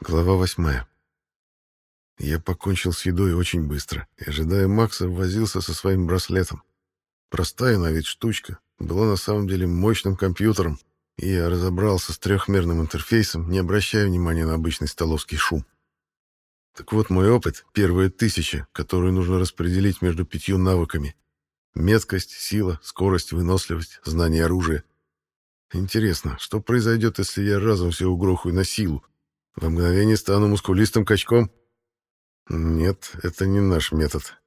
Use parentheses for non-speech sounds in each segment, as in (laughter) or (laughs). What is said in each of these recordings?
Глава восьмая. Я покончил с едой очень быстро и, ожидая Макса, возился со своим браслетом. Простая на вид штучка, была на самом деле мощным компьютером, и я разобрался с трехмерным интерфейсом, не обращая внимания на обычный столовский шум. Так вот, мой опыт — первая тысяча, которую нужно распределить между пятью навыками. Меткость, сила, скорость, выносливость, знание оружия. Интересно, что произойдет, если я разом все угрохаю на силу? Во мгновение стану мускулистым качком? Нет, это не наш метод.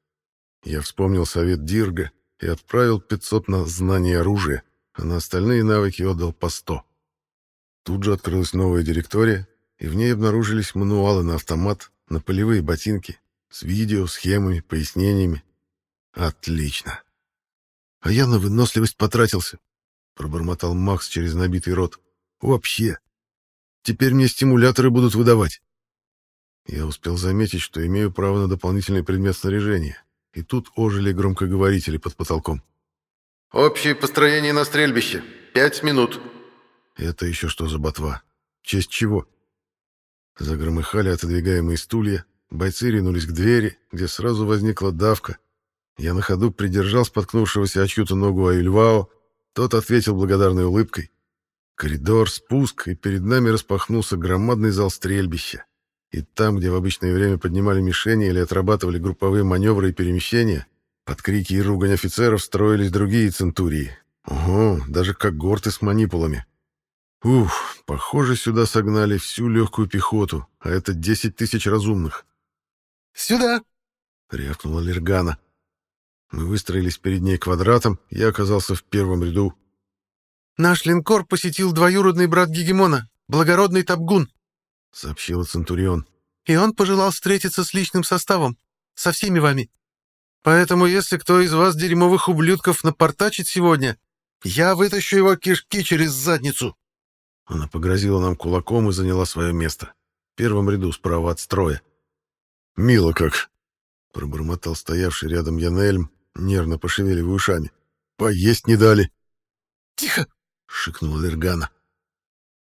Я вспомнил совет Дирга и отправил 500 на знание оружия, а на остальные навыки отдал по 100. Тут же открылась новая директория, и в ней обнаружились мануалы на автомат, на полевые ботинки, с видео, схемами, пояснениями. Отлично. А я на выносливость потратился, пробормотал Макс через набитый рот. Вообще, Теперь мне стимуляторы будут выдавать. Я успел заметить, что имею право на дополнительный предмет снаряжения. И тут ожили громкоговорители под потолком. «Общее построение на стрельбище. Пять минут». Это еще что за ботва? В честь чего? Загромыхали отодвигаемые стулья, бойцы ринулись к двери, где сразу возникла давка. Я на ходу придержал споткнувшегося о чью-то ногу Аюльвао, тот ответил благодарной улыбкой. Коридор, спуск, и перед нами распахнулся громадный зал стрельбища. И там, где в обычное время поднимали мишени или отрабатывали групповые маневры и перемещения, под крики и ругань офицеров строились другие центурии. Ого, даже как горты с манипулами. Ух, похоже, сюда согнали всю легкую пехоту, а это 10 тысяч разумных. «Сюда!» — рявкнула Лергана. Мы выстроились перед ней квадратом, я оказался в первом ряду. «Наш линкор посетил двоюродный брат Гегемона, благородный Табгун», — сообщила Центурион. «И он пожелал встретиться с личным составом, со всеми вами. Поэтому если кто из вас, дерьмовых ублюдков, напортачит сегодня, я вытащу его кишки через задницу». Она погрозила нам кулаком и заняла свое место. В первом ряду справа от строя. «Мило как!» — пробормотал стоявший рядом Янельм, нервно пошевеливая ушами. «Поесть не дали!» «Тихо!» — шикнула Лергана.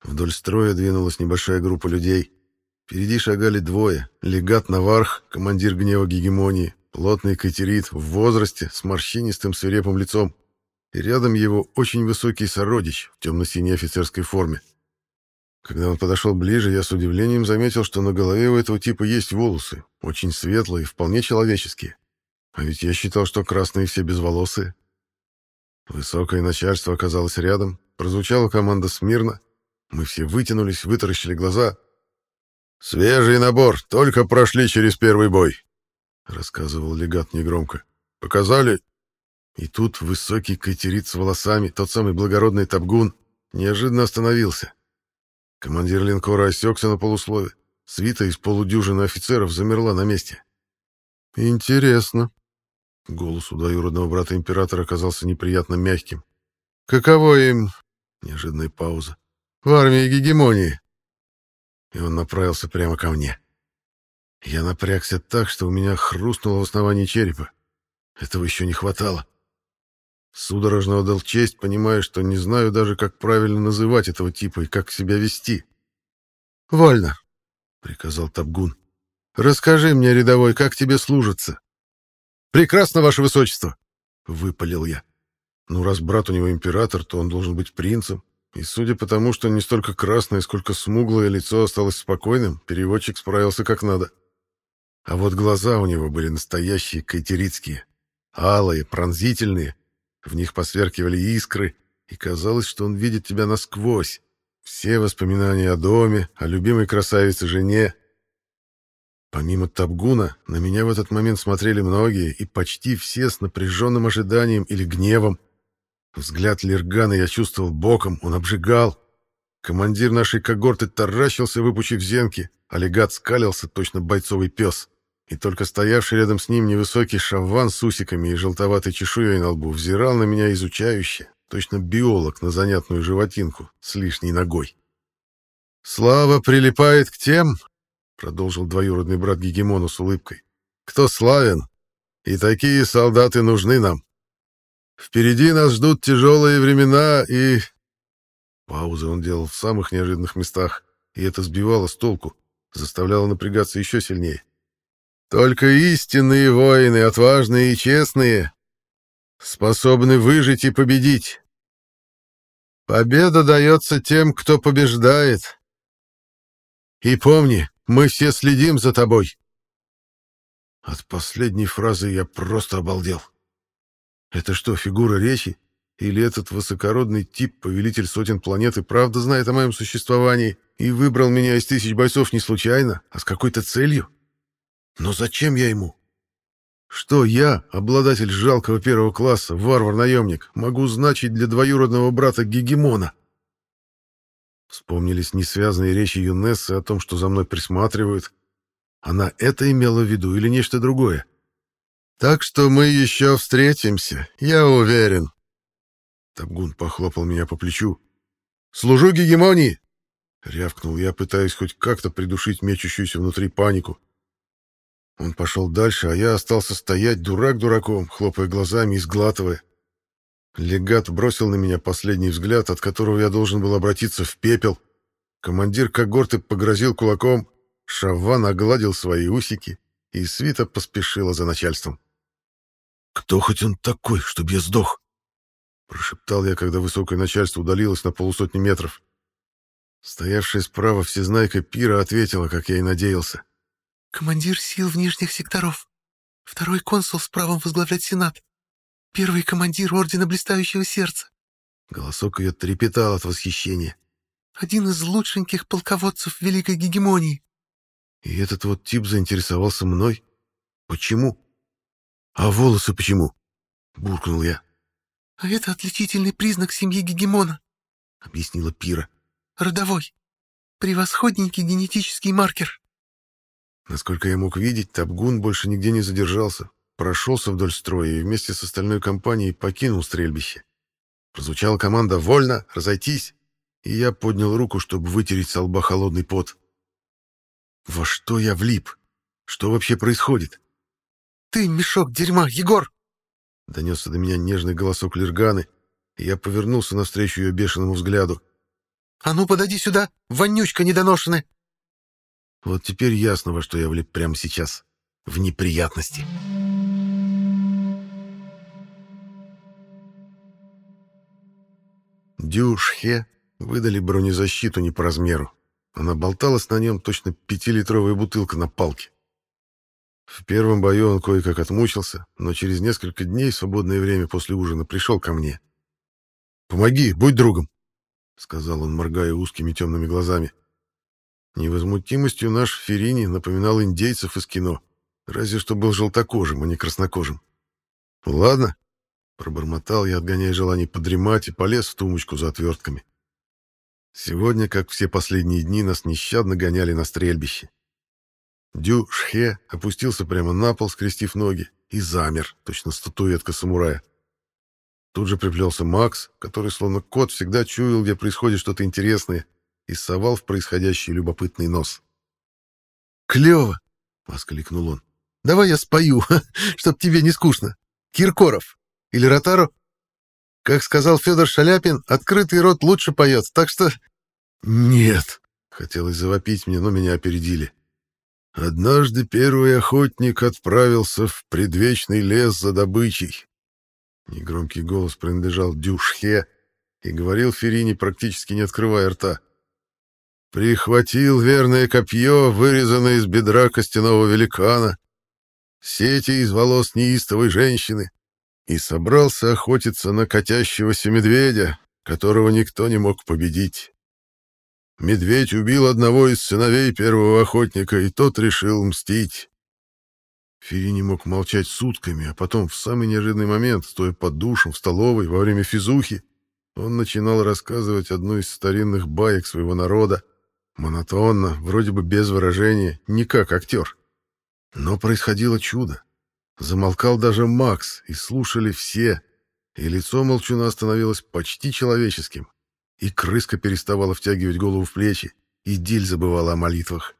Вдоль строя двинулась небольшая группа людей. Впереди шагали двое. Легат Наварх, командир гнева гегемонии, плотный катерит в возрасте, с морщинистым свирепым лицом. И рядом его очень высокий сородич в темно-синей офицерской форме. Когда он подошел ближе, я с удивлением заметил, что на голове у этого типа есть волосы, очень светлые, вполне человеческие. А ведь я считал, что красные все безволосые. Высокое начальство оказалось рядом, прозвучала команда смирно. Мы все вытянулись, вытаращили глаза. «Свежий набор, только прошли через первый бой», — рассказывал легат негромко. «Показали?» И тут высокий кайтерит с волосами, тот самый благородный табгун, неожиданно остановился. Командир линкора осекся на полуслове. Свита из полудюжины офицеров замерла на месте. «Интересно», Голос у двоюродного брата императора оказался неприятно мягким. «Каково им...» Неожиданная пауза. «В армии гегемонии!» И он направился прямо ко мне. Я напрягся так, что у меня хрустнуло в основании черепа. Этого еще не хватало. Судорожно отдал честь, понимая, что не знаю даже, как правильно называть этого типа и как себя вести. «Вольно», — приказал Табгун. «Расскажи мне, рядовой, как тебе служится?» «Прекрасно, ваше высочество!» — выпалил я. «Ну, раз брат у него император, то он должен быть принцем. И судя по тому, что не столько красное, сколько смуглое лицо осталось спокойным, переводчик справился как надо. А вот глаза у него были настоящие кайтерицкие, алые, пронзительные. В них посверкивали искры, и казалось, что он видит тебя насквозь. Все воспоминания о доме, о любимой красавице-жене, Помимо Табгуна, на меня в этот момент смотрели многие, и почти все с напряженным ожиданием или гневом. Взгляд Лергана я чувствовал боком, он обжигал. Командир нашей когорты таращился, выпучив зенки, а легат скалился, точно бойцовый пес. И только стоявший рядом с ним невысокий шавван с усиками и желтоватой чешуей на лбу взирал на меня изучающе, точно биолог на занятную животинку с лишней ногой. «Слава прилипает к тем, продолжил двоюродный брат Гегемону с улыбкой. Кто славен? И такие солдаты нужны нам. Впереди нас ждут тяжелые времена и... Паузы он делал в самых неожиданных местах, и это сбивало с толку. заставляло напрягаться еще сильнее. Только истинные воины, отважные и честные, способны выжить и победить. Победа дается тем, кто побеждает. И помни, мы все следим за тобой. От последней фразы я просто обалдел. Это что, фигура речи? Или этот высокородный тип, повелитель сотен планет, и правда знает о моем существовании и выбрал меня из тысяч бойцов не случайно, а с какой-то целью? Но зачем я ему? Что я, обладатель жалкого первого класса, варвар-наемник, могу значить для двоюродного брата Гегемона? Вспомнились несвязанные речи Юнессы о том, что за мной присматривают. Она это имела в виду или нечто другое? Так что мы еще встретимся, я уверен. Табгун похлопал меня по плечу. «Служу гегемонии!» — рявкнул я, пытаясь хоть как-то придушить мечущуюся внутри панику. Он пошел дальше, а я остался стоять дурак дураком, хлопая глазами и сглатывая. Легат бросил на меня последний взгляд, от которого я должен был обратиться в пепел. Командир когорты погрозил кулаком, Шавван огладил свои усики, и свита поспешила за начальством. «Кто хоть он такой, чтобы я сдох?» Прошептал я, когда высокое начальство удалилось на полусотни метров. Стоявшая справа всезнайка Пира ответила, как я и надеялся. «Командир сил внешних секторов. Второй консул с правом возглавлять Сенат. Первый командир Ордена Блистающего Сердца». Голосок ее трепетал от восхищения. «Один из лучшеньких полководцев Великой Гегемонии». И этот вот тип заинтересовался мной? Почему? А волосы почему? Буркнул я. «А это отличительный признак семьи Гегемона», — объяснила Пира. «Родовой. Превосходненький генетический маркер». Насколько я мог видеть, Табгун больше нигде не задержался, прошелся вдоль строя и вместе с остальной компанией покинул стрельбище. Прозвучала команда «Вольно! Разойтись!» и я поднял руку, чтобы вытереть со лба холодный пот. Во что я влип? Что вообще происходит? «Ты мешок дерьма, Егор!» Донесся до меня нежный голосок Лерганы, и я повернулся навстречу ее бешеному взгляду. «А ну, подойди сюда, вонючка недоношенная!» Вот теперь ясно, во что я влип прямо сейчас. В неприятности. Дюшхе выдали бронезащиту не по размеру. Она болталась на нем точно пятилитровая бутылка на палке. В первом бою он кое-как отмучился, но через несколько дней, свободное время после ужина, пришел ко мне. «Помоги, будь другом», — сказал он, моргая узкими темными глазами. Невозмутимостью наш Ферини напоминал индейцев из кино, разве что был желтокожим, а не краснокожим. «Ладно», — пробормотал я, отгоняя желание подремать, и полез в тумочку за отвертками. Сегодня, как все последние дни, нас нещадно гоняли на стрельбище. Дю Шхе опустился прямо на пол, скрестив ноги, и замер, точно статуэтка самурая. Тут же приплелся Макс, который, словно кот, всегда чуял, где происходит что-то интересное, и совал в происходящий любопытный нос. «Клево!» — воскликнул он. «Давай я спою, (laughs) чтоб тебе не скучно. Киркоров или Ротару? Как сказал Федор Шаляпин, открытый рот лучше поет, так что...» «Нет!» — хотелось завопить мне, но меня опередили. Однажды первый охотник отправился в предвечный лес за добычей. Негромкий голос принадлежал Дюшхе и говорил Ферини, практически не открывая рта. Прихватил верное копье, вырезанное из бедра костяного великана, сети из волос неистовой женщины, и собрался охотиться на катящегося медведя, которого никто не мог победить. Медведь убил одного из сыновей первого охотника, и тот решил мстить. Фири не мог молчать сутками, а потом, в самый неожиданный момент, стоя под душем в столовой во время физухи, он начинал рассказывать одну из старинных баек своего народа, монотонно, вроде бы без выражения, не как актер. Но происходило чудо. Замолкал даже Макс, и слушали все, и лицо молчуна становилось почти человеческим. И крыска переставала втягивать голову в плечи, и Диль забывала о молитвах.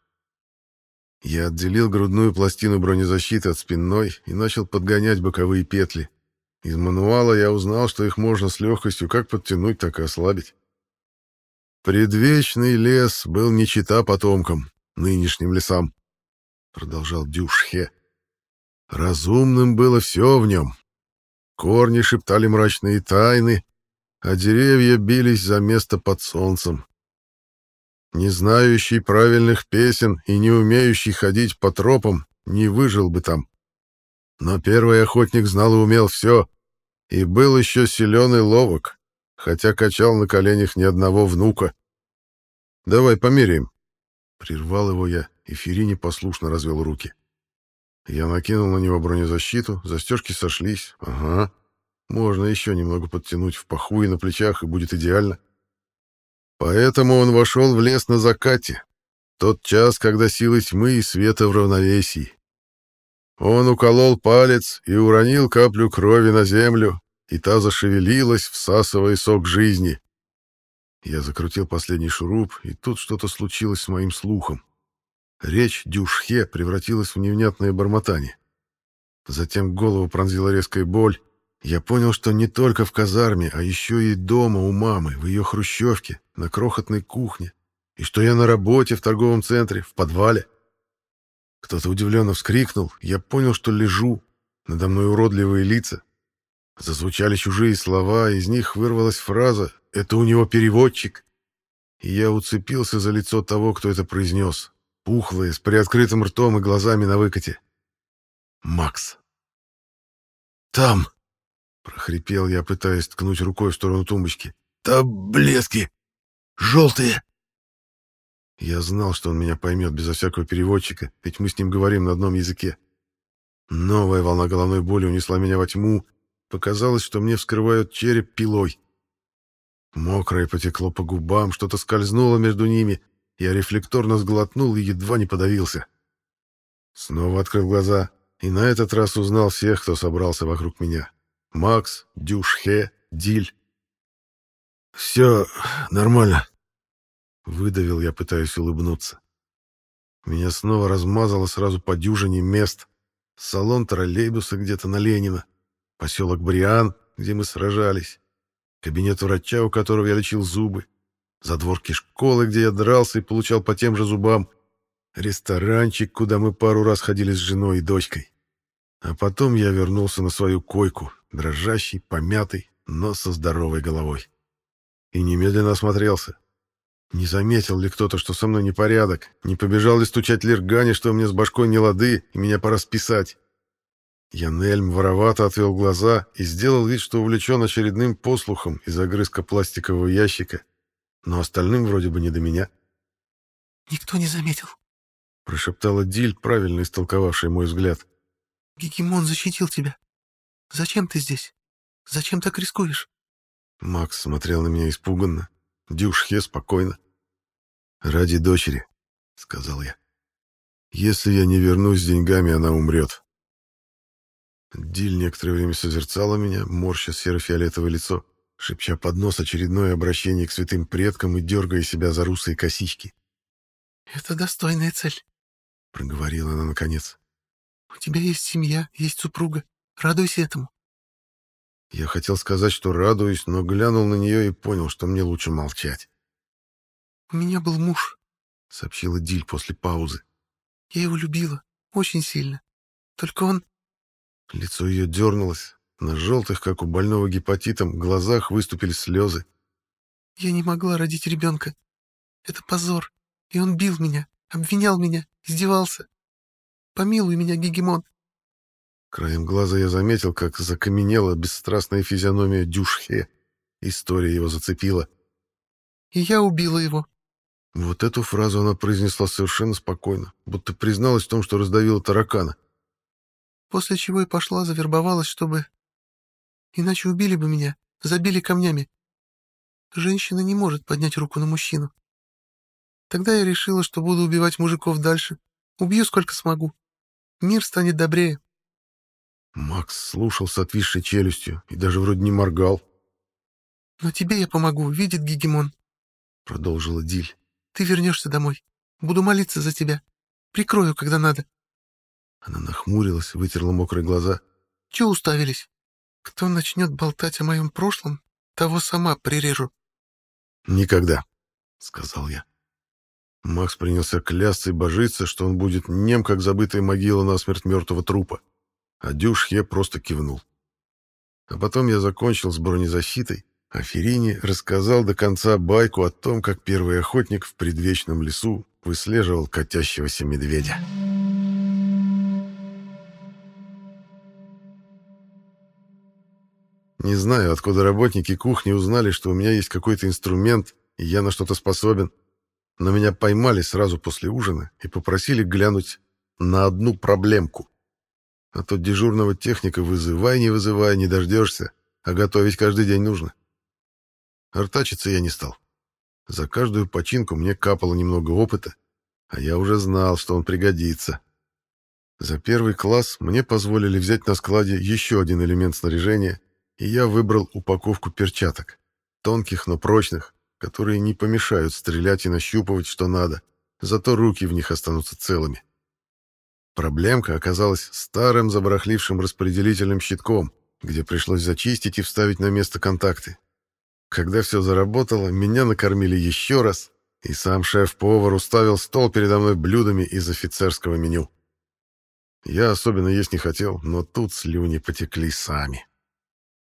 Я отделил грудную пластину бронезащиты от спинной и начал подгонять боковые петли. Из мануала я узнал, что их можно с легкостью как подтянуть, так и ослабить. Предвечный лес был не чита потомкам, нынешним лесам, — продолжал Дюшхе. Разумным было все в нем. Корни шептали мрачные тайны, а деревья бились за место под солнцем. Не знающий правильных песен и не умеющий ходить по тропам не выжил бы там. Но первый охотник знал и умел все, и был еще силен и ловок, хотя качал на коленях ни одного внука. «Давай померяем», — прервал его я, и Ферини послушно развел руки. Я накинул на него бронезащиту, застежки сошлись. Ага, можно еще немного подтянуть в паху и на плечах, и будет идеально. Поэтому он вошел в лес на закате, тот час, когда силы тьмы и света в равновесии. Он уколол палец и уронил каплю крови на землю, и та зашевелилась, всасывая сок жизни. Я закрутил последний шуруп, и тут что-то случилось с моим слухом. Речь Дюшхе превратилась в невнятное бормотание. Затем голову пронзила резкая боль. Я понял, что не только в казарме, а еще и дома у мамы, в ее хрущевке, на крохотной кухне, и что я на работе в торговом центре, в подвале. Кто-то удивленно вскрикнул. Я понял, что лежу. Надо мной уродливые лица. Зазвучали чужие слова, из них вырвалась фраза «Это у него переводчик». И я уцепился за лицо того, кто это произнес. Пухлое, с приоткрытым ртом и глазами на выкате. Макс. «Там!» — прохрипел я, пытаясь ткнуть рукой в сторону тумбочки. «Таблетки! Желтые!» Я знал, что он меня поймет безо всякого переводчика, ведь мы с ним говорим на одном языке. Новая волна головной боли унесла меня во тьму. Показалось, что мне вскрывают череп пилой. Мокрое потекло по губам, что-то скользнуло между ними. Я рефлекторно сглотнул и едва не подавился. Снова открыл глаза и на этот раз узнал всех, кто собрался вокруг меня. Макс, Дюшхе, Диль. «Все нормально», Выдавил я, пытаясь улыбнуться. Меня снова размазало сразу по дюжине мест. Салон троллейбуса где-то на Ленина, поселок Бриан, где мы сражались, кабинет врача, у которого я лечил зубы, задворки школы, где я дрался и получал по тем же зубам, ресторанчик, куда мы пару раз ходили с женой и дочкой. А потом я вернулся на свою койку, дрожащий, помятый, но со здоровой головой. И немедленно осмотрелся. Не заметил ли кто-то, что со мной непорядок? Не побежал ли стучать Лиргане, что мне с башкой не лады, и меня пора списать? Янельм воровато отвел глаза и сделал вид, что увлечен очередным послухом из огрызка пластикового ящика, но остальным вроде бы не до меня. «Никто не заметил», — прошептала Диль, правильно истолковавший мой взгляд. «Гегемон защитил тебя. Зачем ты здесь? Зачем так рискуешь?» Макс смотрел на меня испуганно, Дюшхе спокойно. «Ради дочери», — сказал я. «Если я не вернусь с деньгами, она умрет». Диль некоторое время созерцала меня, морща серо-фиолетовое лицо, шепча под нос очередное обращение к святым предкам и дергая себя за русые косички. «Это достойная цель», — проговорила она наконец. «У тебя есть семья, есть супруга. Радуйся этому. Я хотел сказать, что радуюсь, но глянул на нее и понял, что мне лучше молчать. «У меня был муж», — сообщила Диль после паузы. «Я его любила, очень сильно. Только он...» Лицо ее дернулось. На желтых, как у больного гепатитом, глазах выступили слезы. «Я не могла родить ребенка. Это позор. И он бил меня, обвинял меня, издевался. Помилуй меня, Гегемон. Краем глаза я заметил, как закаменела бесстрастная физиономия Дюшхе. История его зацепила. «И я убила его». Вот эту фразу она произнесла совершенно спокойно, будто призналась в том, что раздавила таракана. После чего и пошла, завербовалась, чтобы... Иначе убили бы меня, забили камнями. Женщина не может поднять руку на мужчину. Тогда я решила, что буду убивать мужиков дальше. Убью сколько смогу. Мир станет добрее. Макс слушал с отвисшей челюстью и даже вроде не моргал. «Но тебе я помогу, видит Гегемон», — продолжила Диль. «Ты вернешься домой. Буду молиться за тебя. Прикрою, когда надо». Она нахмурилась, вытерла мокрые глаза. «Чего уставились? Кто начнет болтать о моем прошлом, того сама прирежу». «Никогда», — сказал я. Макс принялся клясться и божиться, что он будет нем, как забытая могила насмерть мертвого трупа. А Дюшхе просто кивнул. А потом я закончил с бронезащитой, а Ферини рассказал до конца байку о том, как первый охотник в предвечном лесу выслеживал катящегося медведя. Не знаю, откуда работники кухни узнали, что у меня есть какой-то инструмент, и я на что-то способен. Но меня поймали сразу после ужина и попросили глянуть на одну проблемку. А то дежурного техника вызывай, не вызывай, не дождешься, а готовить каждый день нужно. Артачиться я не стал. За каждую починку мне капало немного опыта, а я уже знал, что он пригодится. За первый класс мне позволили взять на складе еще один элемент снаряжения и я выбрал упаковку перчаток, тонких, но прочных, которые не помешают стрелять и нащупывать, что надо, зато руки в них останутся целыми. Проблемка оказалась старым забарахлившим распределительным щитком, где пришлось зачистить и вставить на место контакты. Когда все заработало, меня накормили еще раз, и сам шеф-повар уставил стол передо мной блюдами из офицерского меню. Я особенно есть не хотел, но тут слюни потекли сами.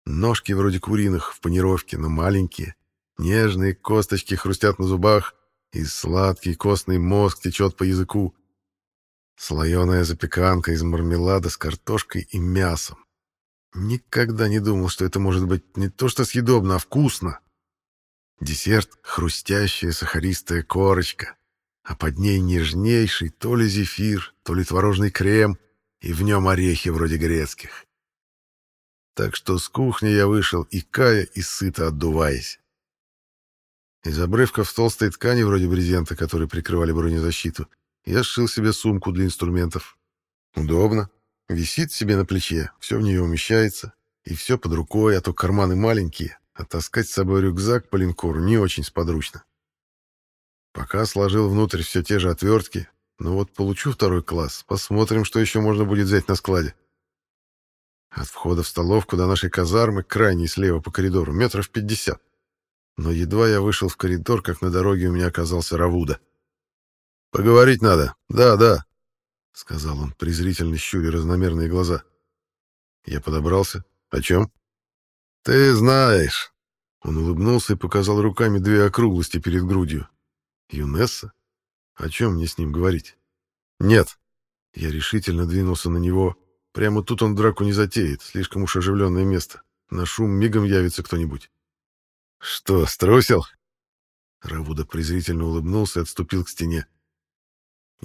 Ножки вроде куриных в панировке, но маленькие. Нежные косточки хрустят на зубах, и сладкий костный мозг течет по языку. Слоеная запеканка из мармелада с картошкой и мясом. Никогда не думал, что это может быть не то что съедобно, а вкусно. Десерт — хрустящая сахаристая корочка, а под ней нежнейший то ли зефир, то ли творожный крем, и в нем орехи вроде грецких. Так что с кухни я вышел, икая и сыто отдуваясь. Из обрывков толстой ткани, вроде брезента, которые прикрывали бронезащиту, я сшил себе сумку для инструментов. Удобно. Висит себе на плече, все в нее умещается, и все под рукой, а то карманы маленькие, а таскать с собой рюкзак по линкору не очень сподручно. Пока сложил внутрь все те же отвертки, но вот получу второй класс, посмотрим, что еще можно будет взять на складе. От входа в столовку до нашей казармы, крайней слева по коридору, метров пятьдесят. Но едва я вышел в коридор, как на дороге у меня оказался Равуда. «Поговорить надо. Да, да», — сказал он, презрительно щуря разномерные глаза. Я подобрался. «О чем?» «Ты знаешь». Он улыбнулся и показал руками две округлости перед грудью. «Юнесса? О чем мне с ним говорить?» «Нет». Я решительно двинулся на него, Прямо тут он драку не затеет, слишком уж оживленное место. На шум мигом явится кто-нибудь. «Что, струсил?» Равуда презрительно улыбнулся и отступил к стене.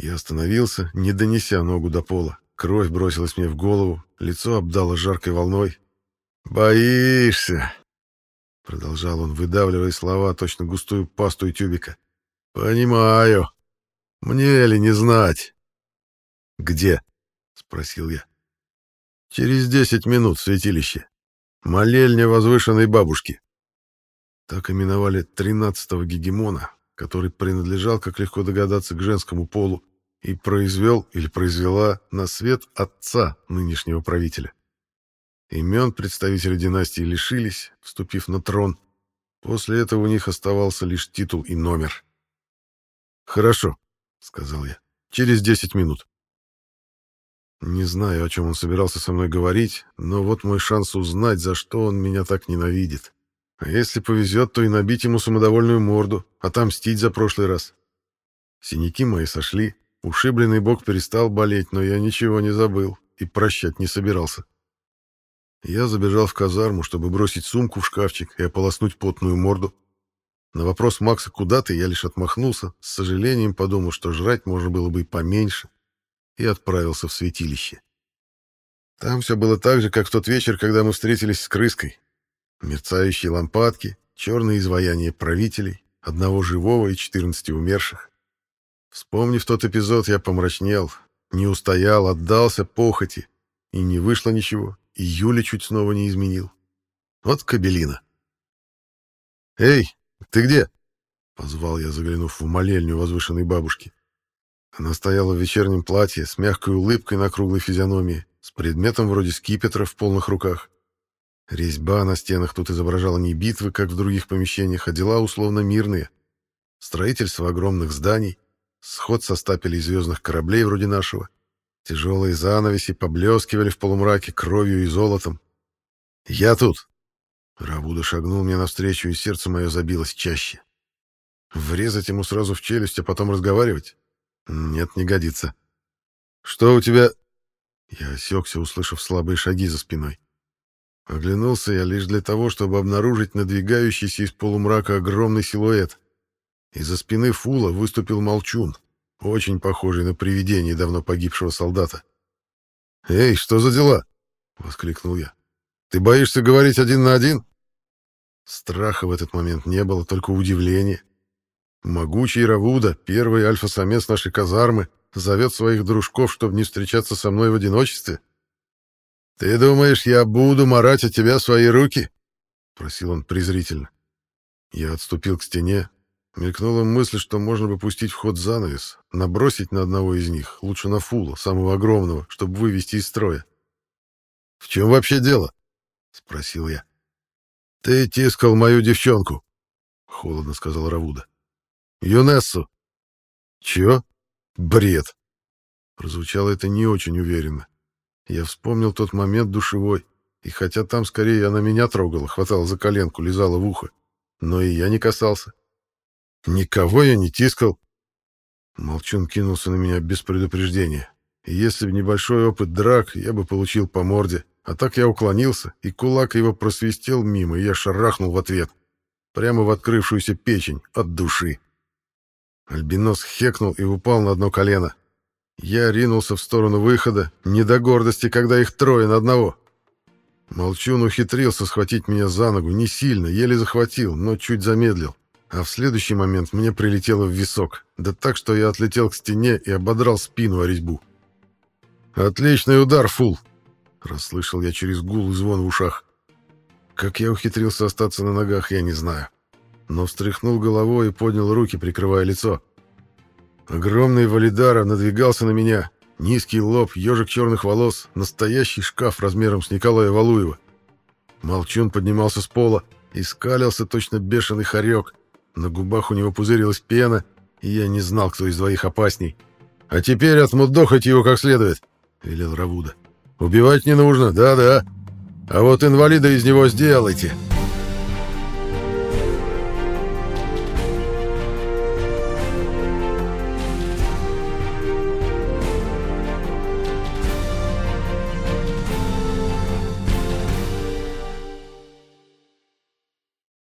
Я остановился, не донеся ногу до пола. Кровь бросилась мне в голову, лицо обдало жаркой волной. «Боишься?» Продолжал он, выдавливая слова, точно густую пасту и тюбика. «Понимаю. Мне ли не знать?» «Где?» — спросил я. Через десять минут святилище. Молельня возвышенной бабушки. Так именовали тринадцатого гегемона, который принадлежал, как легко догадаться, к женскому полу и произвел или произвела на свет отца нынешнего правителя. Имен представители династии лишились, вступив на трон. После этого у них оставался лишь титул и номер. «Хорошо», — сказал я, — «через десять минут». Не знаю, о чем он собирался со мной говорить, но вот мой шанс узнать, за что он меня так ненавидит. А если повезет, то и набить ему самодовольную морду, отомстить за прошлый раз. Синяки мои сошли, ушибленный бок перестал болеть, но я ничего не забыл и прощать не собирался. Я забежал в казарму, чтобы бросить сумку в шкафчик и ополоснуть потную морду. На вопрос Макса «Куда ты?» я лишь отмахнулся, с сожалением подумал, что жрать можно было бы и поменьше и отправился в святилище. Там все было так же, как в тот вечер, когда мы встретились с крыской. Мерцающие лампадки, черные изваяния правителей, одного живого и четырнадцати умерших. Вспомнив тот эпизод, я помрачнел, не устоял, отдался похоти, и не вышло ничего, и Юля чуть снова не изменил. Вот кабелина. «Эй, ты где?» — позвал я, заглянув в молельню возвышенной бабушки. Она стояла в вечернем платье с мягкой улыбкой на круглой физиономии, с предметом вроде скипетра в полных руках. Резьба на стенах тут изображала не битвы, как в других помещениях, а дела условно мирные. Строительство огромных зданий, сход со стапелей звездных кораблей вроде нашего. Тяжелые занавеси поблескивали в полумраке кровью и золотом. «Я тут!» Равуда шагнул мне навстречу, и сердце мое забилось чаще. Врезать ему сразу в челюсть, а потом разговаривать? Нет, не годится. «Что у тебя...» Я осекся, услышав слабые шаги за спиной. Оглянулся я лишь для того, чтобы обнаружить надвигающийся из полумрака огромный силуэт. Из-за спины Фула выступил молчун, очень похожий на привидение давно погибшего солдата. «Эй, что за дела?» — воскликнул я. «Ты боишься говорить один на один?» Страха в этот момент не было, только удивление. Могучий Равуда, первый альфа-самец нашей казармы, зовет своих дружков, чтобы не встречаться со мной в одиночестве? «Ты думаешь, я буду марать от тебя свои руки?» — просил он презрительно. Я отступил к стене. Мелькнула мысль, что можно бы пустить в ход занавес, набросить на одного из них, лучше на Фула, самого огромного, чтобы вывести из строя. «В чем вообще дело?» — спросил я. «Ты тискал мою девчонку», — холодно сказал Равуда. «Юнессу». «Чё?» Бред. Прозвучало это не очень уверенно. Я вспомнил тот момент душевой, и хотя там скорее она меня трогала, хватала за коленку, лизала в ухо, но и я не касался. Никого я не тискал. Молчун кинулся на меня без предупреждения. Если бы небольшой опыт драк, я бы получил по морде. А так я уклонился, и кулак его просвистел мимо, и я шарахнул в ответ. Прямо в открывшуюся печень, от души. Альбинос хекнул и упал на одно колено. Я ринулся в сторону выхода, не до гордости, когда их трое на одного. Молчун ухитрился схватить меня за ногу, не сильно, еле захватил, но чуть замедлил. А в следующий момент мне прилетело в висок, да так, что я отлетел к стене и ободрал спину о резьбу. «Отличный удар, Фул!» — расслышал я через гул и звон в ушах. Как я ухитрился остаться на ногах, я не знаю но встряхнул головой и поднял руки, прикрывая лицо. Огромный Валидаров надвигался на меня. Низкий лоб, ежик черных волос, настоящий шкаф размером с Николая Валуева. Молчун поднимался с пола и скалился точно бешеный хорек. На губах у него пузырилась пена, и я не знал, кто из двоих опасней. «А теперь отмудохайте его как следует», — велел Равуда. «Убивать не нужно, да-да. А вот инвалида из него сделайте».